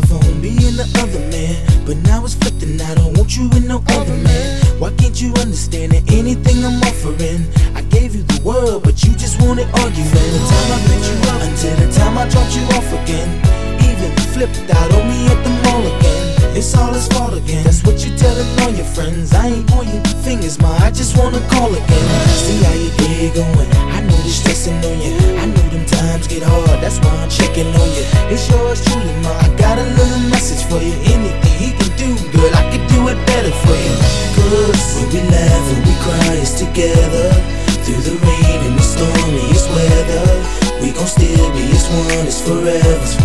the other man. But now it's flipped and I don't want you with no other man. Why can't you understand that anything I'm offering? I gave you the world, but you just wanted argument. From the time I picked you up until the time I dropped you off again. Even flipped out on me at the. It's all his fault again. That's what you're telling all your friends. I ain't pointing fingers, ma. I just wanna call again. See how your day going. I know this stressing on you. I know them times get hard. That's why I'm checking on you. It's yours truly, ma. I got a little message for you. Anything he can do, girl, I can do it better for you. Cause when we laugh and we cry, it's together. Through the rain and the stormiest weather. We gon' still be as one, it's forever.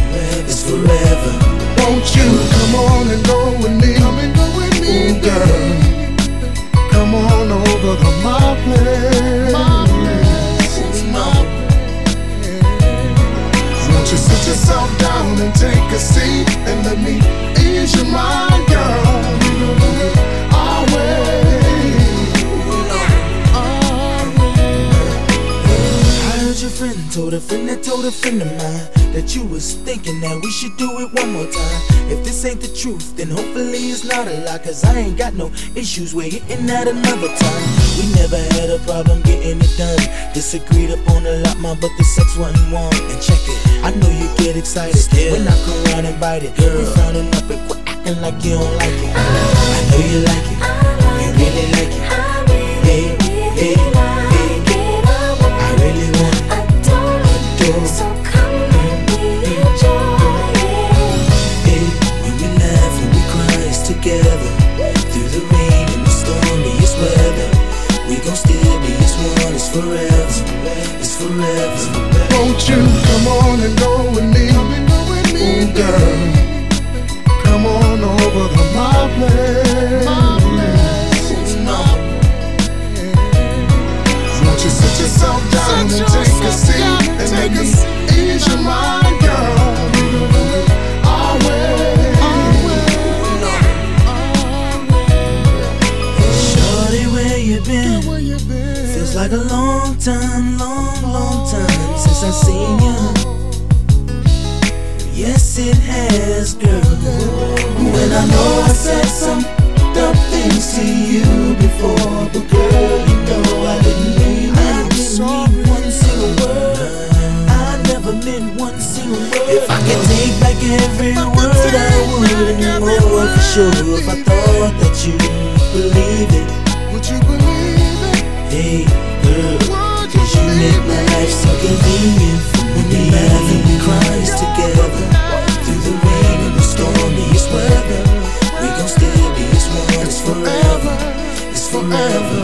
And take a seat and let me ease your mind, girl? I heard your friend told a friend that told a friend of mine that you was thinking that we should do it one more time. If this ain't the truth, then hopefully it's not a lie. Cause I ain't got no issues with hitting that another time. We never had a problem getting it done. Disagreed upon a lot, my but the sex wasn't one. And check it, I know you get excited when I come around and bite it. Girl. We frowning up and quit acting like you don't like it. I know you like it, you really like it. Hey, hey, hey, I really want it. So come me enjoy it. Hey, when we laugh and we cry, it's together. It's forever, it's forever. Won't you come on and go with me? Ooh, girl. Come on over to my place. Won't you sit yourself down and take a seat and me seat. ease your mind, you been? Where you been? Feels like a long time, long, long time since I seen you. Yes, it has, girl. When I know I said some dumb things to you before, but girl, you know I didn't mean it. I didn't mean one single word. I never meant one single word. If I could take back every word, I would, and more for sure. If I thought that you of